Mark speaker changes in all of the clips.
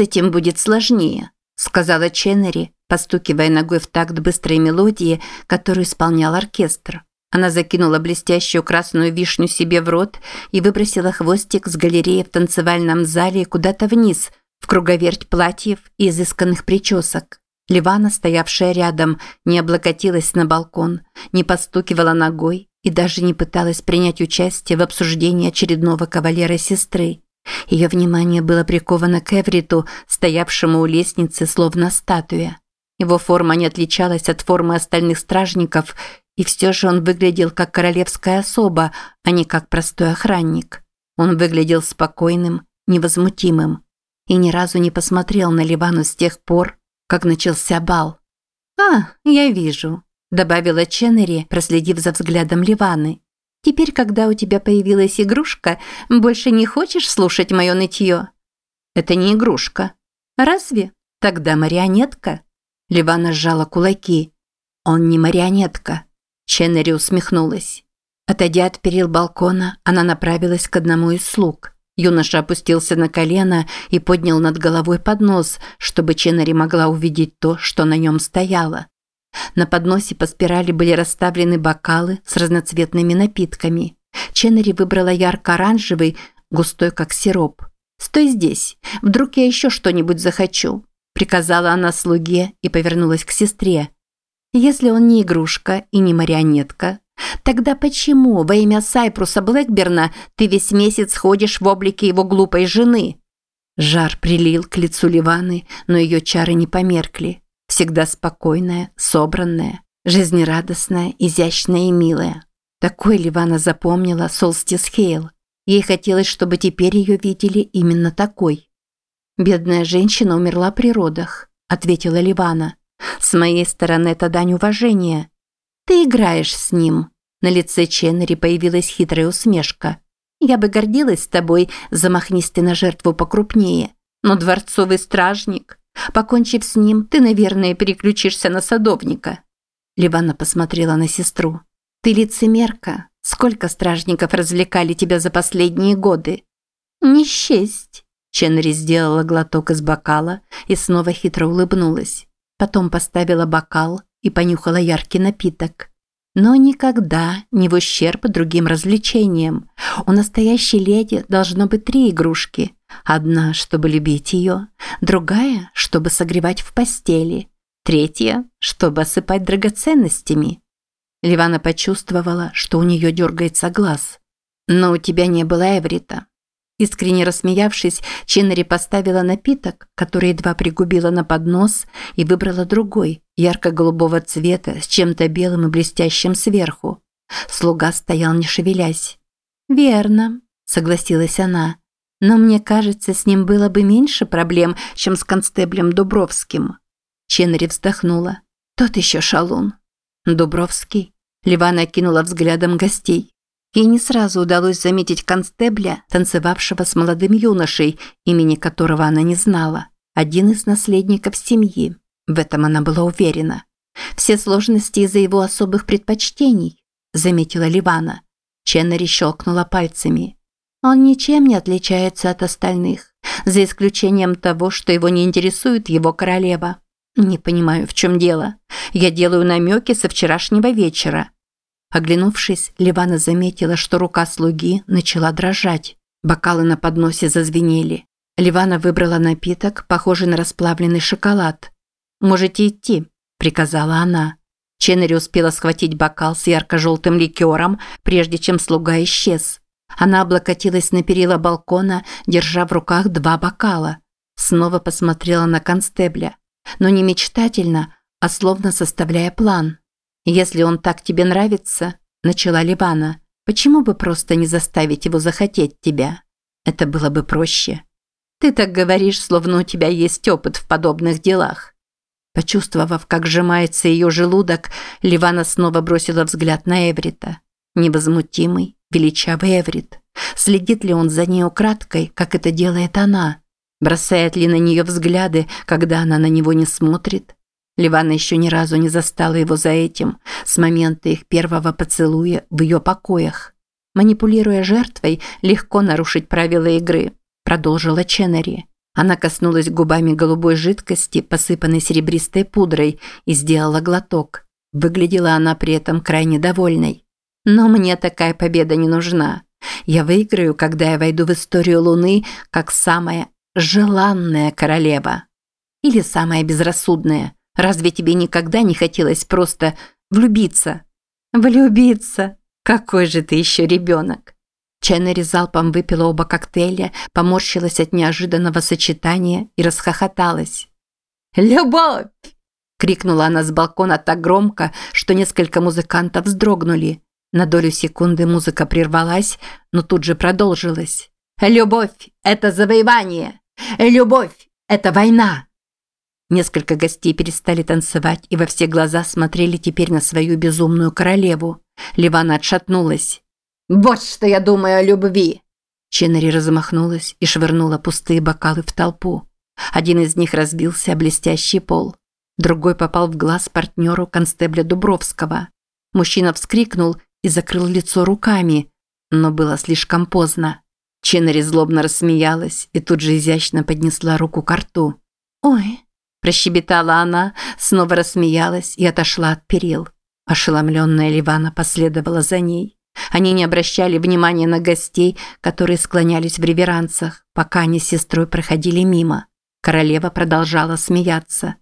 Speaker 1: этим будет сложнее», – сказала Ченнери, постукивая ногой в такт быстрой мелодии, которую исполнял оркестр. Она закинула блестящую красную вишню себе в рот и выбросила хвостик с галереи в танцевальном зале куда-то вниз, в круговерть платьев и изысканных причесок. Ливана, стоявшая рядом, не облокотилась на балкон, не постукивала ногой и даже не пыталась принять участие в обсуждении очередного кавалера сестры. Ее внимание было приковано к Эвриту, стоявшему у лестницы словно статуя. Его форма не отличалась от формы остальных стражников, и все же он выглядел как королевская особа, а не как простой охранник. Он выглядел спокойным, невозмутимым и ни разу не посмотрел на Ливану с тех пор, как начался бал. «А, я вижу», – добавила Ченнери, проследив за взглядом Ливаны. «Теперь, когда у тебя появилась игрушка, больше не хочешь слушать мое нытье?» «Это не игрушка». «Разве? Тогда марионетка». Ливана сжала кулаки. «Он не марионетка». Ченнери усмехнулась. Отойдя от перил балкона, она направилась к одному из слуг. Юноша опустился на колено и поднял над головой поднос, чтобы Ченнери могла увидеть то, что на нем стояло. На подносе по спирали были расставлены бокалы с разноцветными напитками. Ченнери выбрала ярко-оранжевый, густой как сироп. «Стой здесь, вдруг я еще что-нибудь захочу», – приказала она слуге и повернулась к сестре. «Если он не игрушка и не марионетка, Тогда почему во имя Сайпруса Блэкберна ты весь месяц ходишь в облике его глупой жены? Жар прилил к лицу Ливаны, но ее чары не померкли. Всегда спокойная, собранная, жизнерадостная, изящная и милая. Такой Ливана запомнила Солстис Хейл. Ей хотелось, чтобы теперь ее видели именно такой. «Бедная женщина умерла при родах», – ответила Ливана. «С моей стороны это дань уважения. Ты играешь с ним». На лице Ченнери появилась хитрая усмешка. «Я бы гордилась тобой, замахнись ты на жертву покрупнее. Но дворцовый стражник. Покончив с ним, ты, наверное, переключишься на садовника». Ливана посмотрела на сестру. «Ты лицемерка. Сколько стражников развлекали тебя за последние годы?» «Не счесть». Ченри сделала глоток из бокала и снова хитро улыбнулась. Потом поставила бокал и понюхала яркий напиток. Но никогда не в ущерб другим развлечениям. У настоящей леди должно быть три игрушки. Одна, чтобы любить ее, другая, чтобы согревать в постели, третья, чтобы осыпать драгоценностями. Ливана почувствовала, что у нее дергается глаз. «Но у тебя не было Эврита. Искренне рассмеявшись, Ченнери поставила напиток, который едва пригубила на поднос, и выбрала другой, ярко-голубого цвета, с чем-то белым и блестящим сверху. Слуга стоял не шевелясь. «Верно», – согласилась она. «Но мне кажется, с ним было бы меньше проблем, чем с констеблем Дубровским». Ченнери вздохнула. «Тот еще шалун». «Дубровский?» Ливана кинула взглядом гостей. Ей не сразу удалось заметить констебля, танцевавшего с молодым юношей, имени которого она не знала. Один из наследников семьи. В этом она была уверена. Все сложности из-за его особых предпочтений, заметила Ливана. Ченнери щелкнула пальцами. Он ничем не отличается от остальных, за исключением того, что его не интересует его королева. Не понимаю, в чем дело. Я делаю намеки со вчерашнего вечера. Оглянувшись, Ливана заметила, что рука слуги начала дрожать. Бокалы на подносе зазвенели. Ливана выбрала напиток, похожий на расплавленный шоколад. «Можете идти», – приказала она. Ченнери успела схватить бокал с ярко-желтым ликером, прежде чем слуга исчез. Она облокотилась на перила балкона, держа в руках два бокала. Снова посмотрела на констебля. Но не мечтательно, а словно составляя план. «Если он так тебе нравится», – начала Ливана, – «почему бы просто не заставить его захотеть тебя? Это было бы проще». «Ты так говоришь, словно у тебя есть опыт в подобных делах». Почувствовав, как сжимается ее желудок, Ливана снова бросила взгляд на Эврита. Невозмутимый, величавый Эврит. Следит ли он за ней украдкой, как это делает она? Бросает ли на нее взгляды, когда она на него не смотрит? Ливана еще ни разу не застала его за этим, с момента их первого поцелуя в ее покоях. Манипулируя жертвой, легко нарушить правила игры, продолжила Ченнери. Она коснулась губами голубой жидкости, посыпанной серебристой пудрой, и сделала глоток. Выглядела она при этом крайне довольной. Но мне такая победа не нужна. Я выиграю, когда я войду в историю Луны как самая желанная королева. Или самая безрассудная. Разве тебе никогда не хотелось просто влюбиться? Влюбиться? Какой же ты еще ребенок? Ченнери залпом выпила оба коктейля, поморщилась от неожиданного сочетания и расхохоталась. «Любовь!» – крикнула она с балкона так громко, что несколько музыкантов вздрогнули. На долю секунды музыка прервалась, но тут же продолжилась. «Любовь – это завоевание! Любовь – это война!» Несколько гостей перестали танцевать и во все глаза смотрели теперь на свою безумную королеву. Ливана отшатнулась. «Вот что я думаю о любви!» Ченнери размахнулась и швырнула пустые бокалы в толпу. Один из них разбился о блестящий пол. Другой попал в глаз партнеру констебля Дубровского. Мужчина вскрикнул и закрыл лицо руками, но было слишком поздно. Ченнери злобно рассмеялась и тут же изящно поднесла руку к рту. «Ой!» – прощебетала она, снова рассмеялась и отошла от перил. Ошеломленная Ливана последовала за ней. Они не обращали внимания на гостей, которые склонялись в реверансах, пока они с сестрой проходили мимо. Королева продолжала смеяться.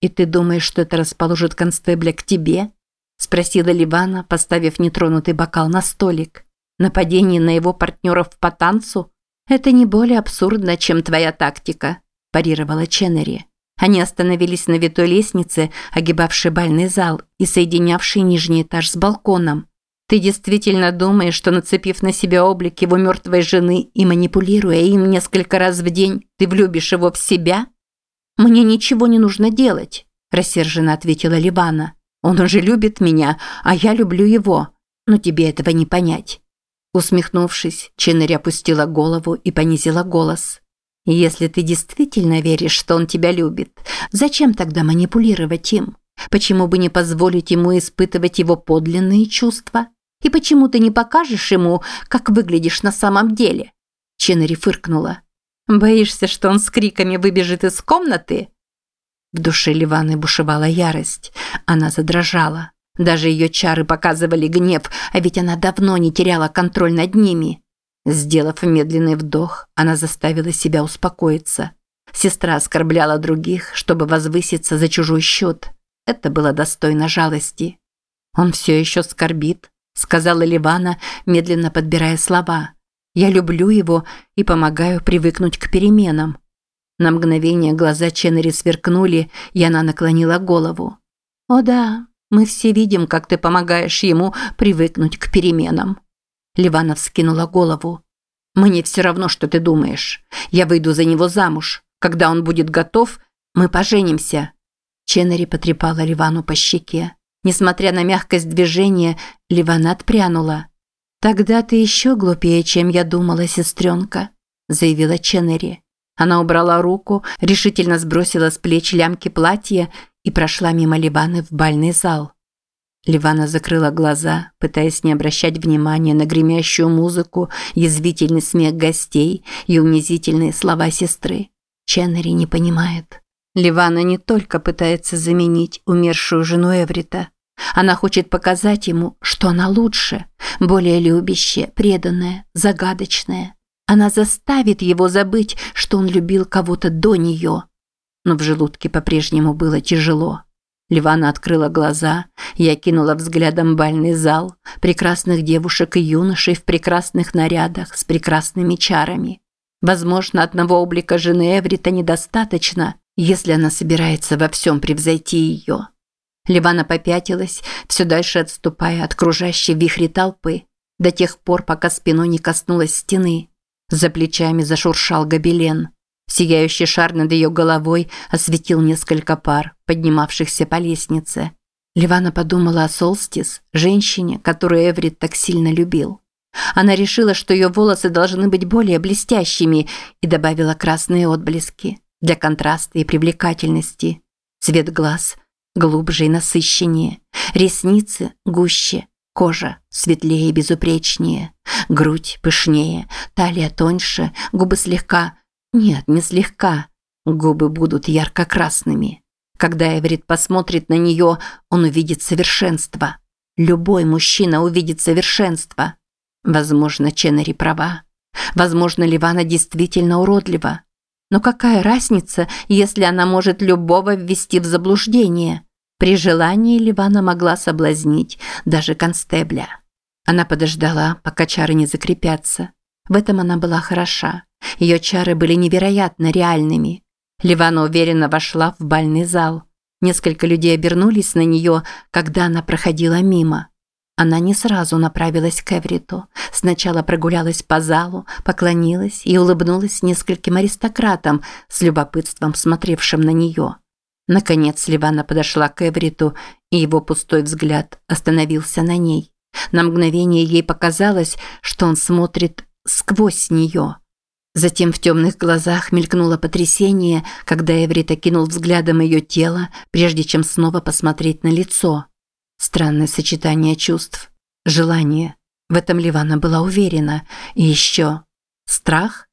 Speaker 1: «И ты думаешь, что это расположит констебля к тебе?» – спросила Ливана, поставив нетронутый бокал на столик. «Нападение на его партнеров по танцу? Это не более абсурдно, чем твоя тактика», – парировала Ченнери. Они остановились на витой лестнице, огибавшей бальный зал и соединявшей нижний этаж с балконом. Ты действительно думаешь, что нацепив на себя облик его мертвой жены и манипулируя им несколько раз в день, ты влюбишь его в себя? Мне ничего не нужно делать, рассерженно ответила Ливана. Он уже любит меня, а я люблю его. Но тебе этого не понять. Усмехнувшись, Ченнери опустила голову и понизила голос. Если ты действительно веришь, что он тебя любит, зачем тогда манипулировать им? Почему бы не позволить ему испытывать его подлинные чувства? И почему ты не покажешь ему, как выглядишь на самом деле?» Ченнери фыркнула. «Боишься, что он с криками выбежит из комнаты?» В душе Ливаны бушевала ярость. Она задрожала. Даже ее чары показывали гнев, а ведь она давно не теряла контроль над ними. Сделав медленный вдох, она заставила себя успокоиться. Сестра оскорбляла других, чтобы возвыситься за чужой счет. Это было достойно жалости. Он все еще скорбит, сказала Ливана, медленно подбирая слова. Я люблю его и помогаю привыкнуть к переменам. На мгновение глаза Ченнери сверкнули, и она наклонила голову. О да, мы все видим, как ты помогаешь ему привыкнуть к переменам. Ливана вскинула голову. Мне все равно, что ты думаешь. Я выйду за него замуж. Когда он будет готов, мы поженимся. Ченнери потрепала Ливану по щеке. Несмотря на мягкость движения, Ливана отпрянула. «Тогда ты еще глупее, чем я думала, сестренка», – заявила Ченнери. Она убрала руку, решительно сбросила с плеч лямки платья и прошла мимо Ливаны в бальный зал. Ливана закрыла глаза, пытаясь не обращать внимания на гремящую музыку, язвительный смех гостей и унизительные слова сестры. Ченнери не понимает. Ливана не только пытается заменить умершую жену Эврита. Она хочет показать ему, что она лучше, более любящая, преданная, загадочная. Она заставит его забыть, что он любил кого-то до нее. Но в желудке по-прежнему было тяжело. Ливана открыла глаза и окинула взглядом бальный зал, прекрасных девушек и юношей в прекрасных нарядах с прекрасными чарами. Возможно, одного облика жены Эврита недостаточно – если она собирается во всем превзойти ее. Ливана попятилась, все дальше отступая от кружащей вихри толпы, до тех пор, пока спиной не коснулась стены. За плечами зашуршал гобелен. Сияющий шар над ее головой осветил несколько пар, поднимавшихся по лестнице. Ливана подумала о Солстис, женщине, которую Эврит так сильно любил. Она решила, что ее волосы должны быть более блестящими и добавила красные отблески для контраста и привлекательности. Цвет глаз глубже и насыщеннее, ресницы гуще, кожа светлее и безупречнее, грудь пышнее, талия тоньше, губы слегка Нет, не слегка. Губы будут ярко-красными. Когда Эверит посмотрит на нее, он увидит совершенство. Любой мужчина увидит совершенство. Возможно, Ченнери права. Возможно, Ливана действительно уродлива. Но какая разница, если она может любого ввести в заблуждение? При желании Ливана могла соблазнить даже констебля. Она подождала, пока чары не закрепятся. В этом она была хороша. Ее чары были невероятно реальными. Ливана уверенно вошла в бальный зал. Несколько людей обернулись на нее, когда она проходила мимо. Она не сразу направилась к Эвриту. Сначала прогулялась по залу, поклонилась и улыбнулась нескольким аристократам, с любопытством смотревшим на нее. Наконец Ливана подошла к Эвриту, и его пустой взгляд остановился на ней. На мгновение ей показалось, что он смотрит сквозь нее. Затем в темных глазах мелькнуло потрясение, когда Эврит окинул взглядом ее тело, прежде чем снова посмотреть на лицо. Странное сочетание чувств. Желание. В этом Ливана была уверена. И еще страх?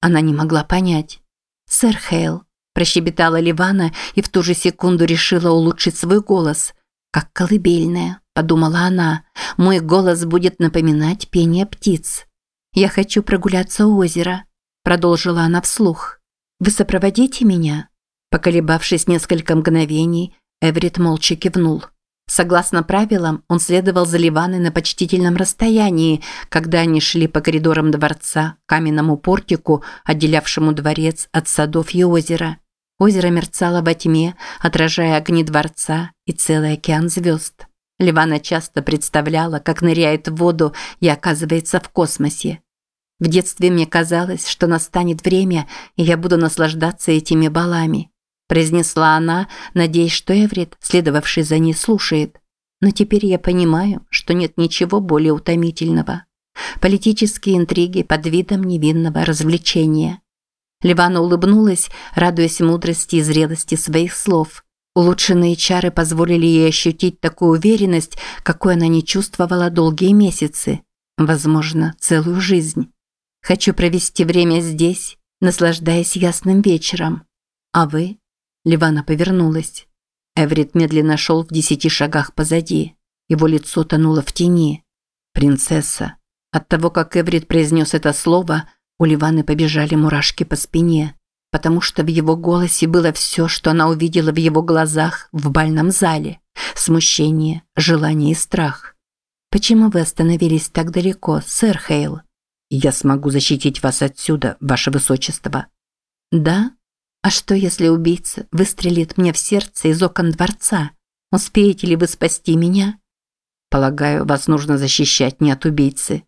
Speaker 1: Она не могла понять. «Сэр Хейл», – прощебетала Ливана и в ту же секунду решила улучшить свой голос. «Как колыбельная», – подумала она. «Мой голос будет напоминать пение птиц». «Я хочу прогуляться у озера», – продолжила она вслух. «Вы сопроводите меня?» Поколебавшись несколько мгновений, Эврит молча кивнул. Согласно правилам, он следовал за Ливаной на почтительном расстоянии, когда они шли по коридорам дворца, каменному портику, отделявшему дворец от садов и озера. Озеро мерцало во тьме, отражая огни дворца и целый океан звезд. Ливана часто представляла, как ныряет в воду и оказывается в космосе. В детстве мне казалось, что настанет время, и я буду наслаждаться этими балами произнесла она, надеясь, что Эврит, следовавший за ней, слушает. Но теперь я понимаю, что нет ничего более утомительного. Политические интриги под видом невинного развлечения. Ливана улыбнулась, радуясь мудрости и зрелости своих слов. Улучшенные чары позволили ей ощутить такую уверенность, какой она не чувствовала долгие месяцы, возможно, целую жизнь. Хочу провести время здесь, наслаждаясь ясным вечером. А вы? Ливана повернулась. Эврит медленно шел в десяти шагах позади. Его лицо тонуло в тени. «Принцесса». От того, как Эврит произнес это слово, у Ливаны побежали мурашки по спине, потому что в его голосе было все, что она увидела в его глазах в бальном зале. Смущение, желание и страх. «Почему вы остановились так далеко, сэр Хейл?» «Я смогу защитить вас отсюда, ваше высочество». «Да?» А что, если убийца выстрелит мне в сердце из окон дворца? Успеете ли вы спасти меня? Полагаю, вас нужно защищать не от убийцы.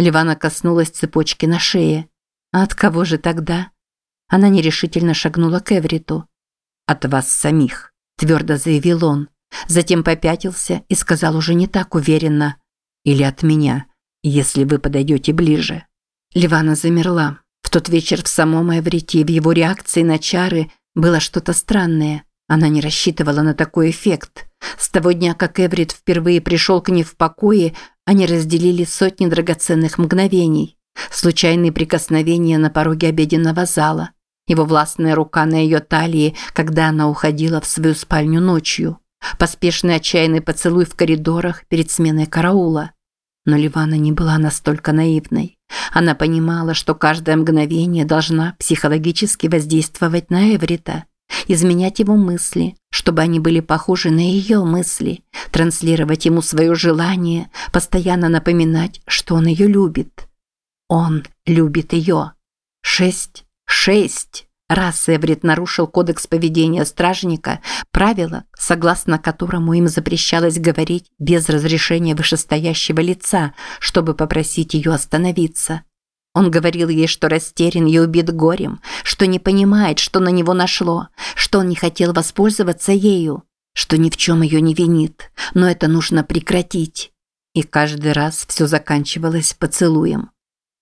Speaker 1: Ливана коснулась цепочки на шее. А от кого же тогда? Она нерешительно шагнула к Эвриту. От вас самих, твердо заявил он. Затем попятился и сказал уже не так уверенно. Или от меня, если вы подойдете ближе. Ливана замерла. В тот вечер в самом Эврите и в его реакции на чары было что-то странное. Она не рассчитывала на такой эффект. С того дня, как Эврит впервые пришел к ней в покое, они разделили сотни драгоценных мгновений. Случайные прикосновения на пороге обеденного зала. Его властная рука на ее талии, когда она уходила в свою спальню ночью. Поспешный отчаянный поцелуй в коридорах перед сменой караула. Но Ливана не была настолько наивной. Она понимала, что каждое мгновение должна психологически воздействовать на Эврита, изменять его мысли, чтобы они были похожи на ее мысли, транслировать ему свое желание, постоянно напоминать, что он ее любит. Он любит ее. Шесть, шесть. Раз Эврит нарушил кодекс поведения стражника, правило, согласно которому им запрещалось говорить без разрешения вышестоящего лица, чтобы попросить ее остановиться. Он говорил ей, что растерян и убит горем, что не понимает, что на него нашло, что он не хотел воспользоваться ею, что ни в чем ее не винит, но это нужно прекратить. И каждый раз все заканчивалось поцелуем.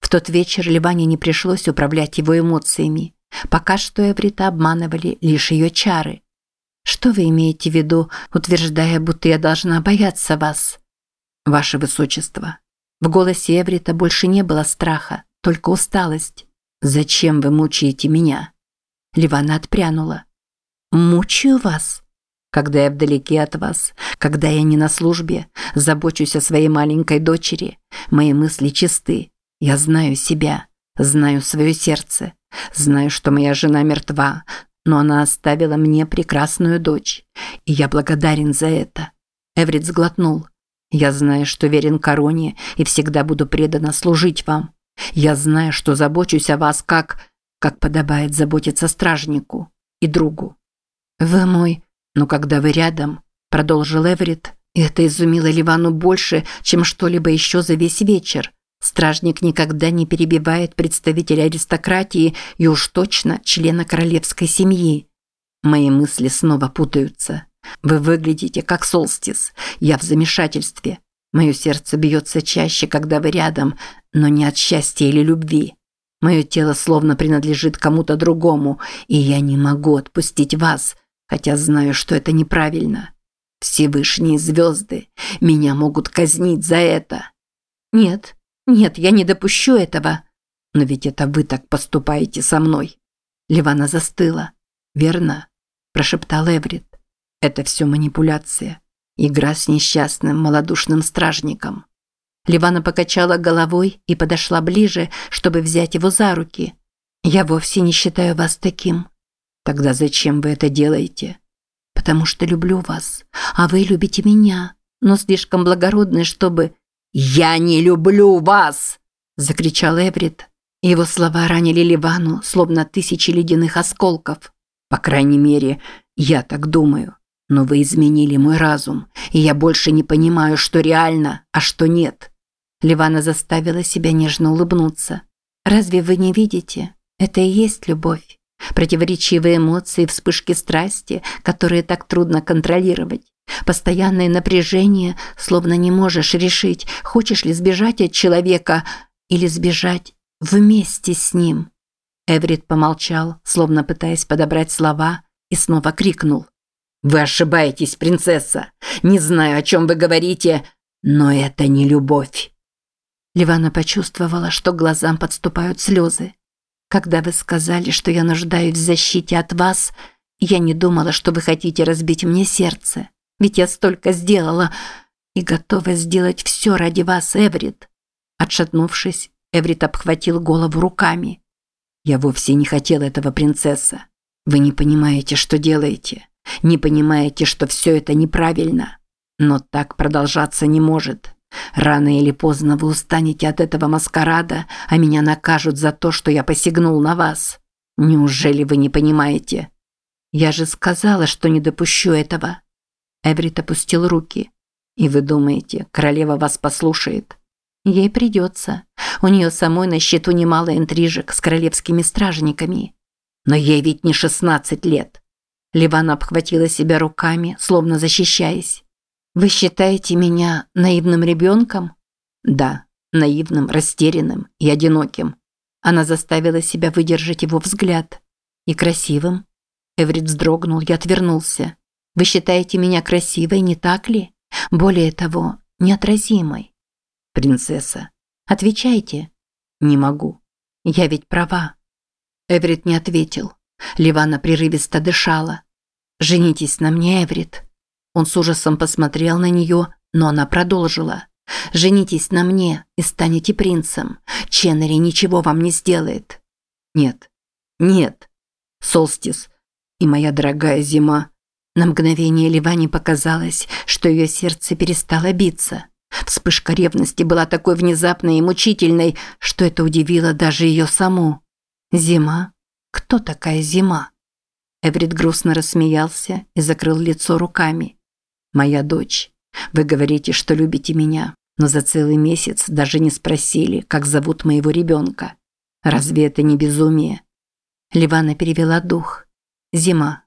Speaker 1: В тот вечер Ливане не пришлось управлять его эмоциями. Пока что Эврита обманывали лишь ее чары. Что вы имеете в виду, утверждая, будто я должна бояться вас? Ваше высочество. В голосе Эврита больше не было страха, только усталость. Зачем вы мучаете меня? Ливана отпрянула. Мучаю вас? Когда я вдалеке от вас, когда я не на службе, забочусь о своей маленькой дочери, мои мысли чисты. Я знаю себя, знаю свое сердце, знаю, что моя жена мертва, но она оставила мне прекрасную дочь, и я благодарен за это. Эврит сглотнул. Я знаю, что верен короне и всегда буду преданно служить вам. Я знаю, что забочусь о вас как... как подобает заботиться стражнику и другу. Вы мой... Но когда вы рядом, продолжил Эврит, и это изумило Ливану больше, чем что-либо еще за весь вечер. Стражник никогда не перебивает представителя аристократии и уж точно члена королевской семьи. Мои мысли снова путаются. Вы выглядите как солстис. Я в замешательстве. Мое сердце бьется чаще, когда вы рядом, но не от счастья или любви. Мое тело словно принадлежит кому-то другому, и я не могу отпустить вас, хотя знаю, что это неправильно. Всевышние звезды меня могут казнить за это. Нет, нет, я не допущу этого. Но ведь это вы так поступаете со мной. Ливана застыла. Верно? Прошептал Эврит. Это все манипуляция. Игра с несчастным малодушным стражником. Ливана покачала головой и подошла ближе, чтобы взять его за руки. «Я вовсе не считаю вас таким». «Тогда зачем вы это делаете?» «Потому что люблю вас, а вы любите меня, но слишком благородны, чтобы...» «Я не люблю вас!» – закричал Эврит. Его слова ранили Ливану, словно тысячи ледяных осколков. «По крайней мере, я так думаю». Но вы изменили мой разум, и я больше не понимаю, что реально, а что нет. Ливана заставила себя нежно улыбнуться. Разве вы не видите? Это и есть любовь. Противоречивые эмоции, вспышки страсти, которые так трудно контролировать. Постоянное напряжение, словно не можешь решить, хочешь ли сбежать от человека или сбежать вместе с ним. Эврит помолчал, словно пытаясь подобрать слова, и снова крикнул. Вы ошибаетесь, принцесса. Не знаю, о чем вы говорите, но это не любовь. Ливана почувствовала, что глазам подступают слезы. Когда вы сказали, что я нуждаюсь в защите от вас, я не думала, что вы хотите разбить мне сердце. Ведь я столько сделала и готова сделать все ради вас, Эврит. Отшатнувшись, Эврит обхватил голову руками. Я вовсе не хотел этого, принцесса. Вы не понимаете, что делаете. Не понимаете, что все это неправильно. Но так продолжаться не может. Рано или поздно вы устанете от этого маскарада, а меня накажут за то, что я посягнул на вас. Неужели вы не понимаете? Я же сказала, что не допущу этого. Эврит опустил руки. И вы думаете, королева вас послушает? Ей придется. У нее самой на счету немало интрижек с королевскими стражниками. Но ей ведь не шестнадцать лет. Ливана обхватила себя руками, словно защищаясь. «Вы считаете меня наивным ребенком?» «Да, наивным, растерянным и одиноким». Она заставила себя выдержать его взгляд. «И красивым?» Эврит вздрогнул и отвернулся. «Вы считаете меня красивой, не так ли? Более того, неотразимой?» «Принцесса». «Отвечайте». «Не могу. Я ведь права». Эврит не ответил. Ливана прерывисто дышала. «Женитесь на мне, Эврит». Он с ужасом посмотрел на нее, но она продолжила. «Женитесь на мне и станете принцем. Ченнери ничего вам не сделает». «Нет, нет. Солстис и моя дорогая зима». На мгновение Ливане показалось, что ее сердце перестало биться. Вспышка ревности была такой внезапной и мучительной, что это удивило даже ее саму. «Зима? Кто такая зима?» Эврит грустно рассмеялся и закрыл лицо руками. «Моя дочь, вы говорите, что любите меня, но за целый месяц даже не спросили, как зовут моего ребенка. Разве это не безумие?» Ливана перевела дух. Зима.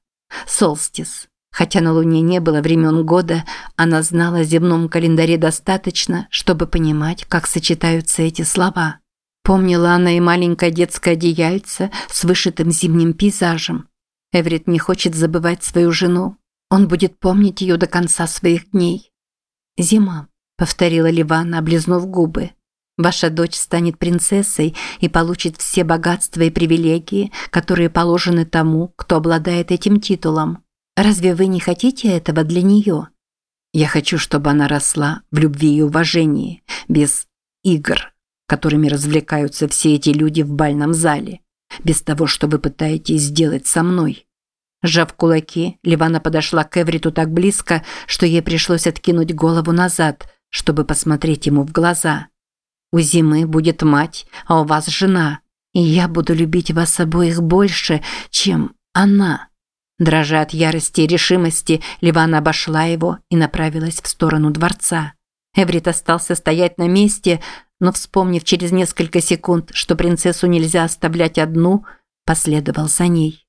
Speaker 1: Солстис. Хотя на Луне не было времен года, она знала о земном календаре достаточно, чтобы понимать, как сочетаются эти слова. Помнила она и маленькое детское одеяльце с вышитым зимним пейзажем. Эврит не хочет забывать свою жену. Он будет помнить ее до конца своих дней. «Зима», – повторила Ливана, облизнув губы. Ваша дочь станет принцессой и получит все богатства и привилегии, которые положены тому, кто обладает этим титулом. Разве вы не хотите этого для нее? Я хочу, чтобы она росла в любви и уважении, без игр, которыми развлекаются все эти люди в бальном зале, без того, что вы пытаетесь сделать со мной. Сжав кулаки, Ливана подошла к Эвриту так близко, что ей пришлось откинуть голову назад, чтобы посмотреть ему в глаза. «У Зимы будет мать, а у вас жена, и я буду любить вас обоих больше, чем она». Дрожа от ярости и решимости, Ливана обошла его и направилась в сторону дворца. Эврит остался стоять на месте, но, вспомнив через несколько секунд, что принцессу нельзя оставлять одну, последовал за ней.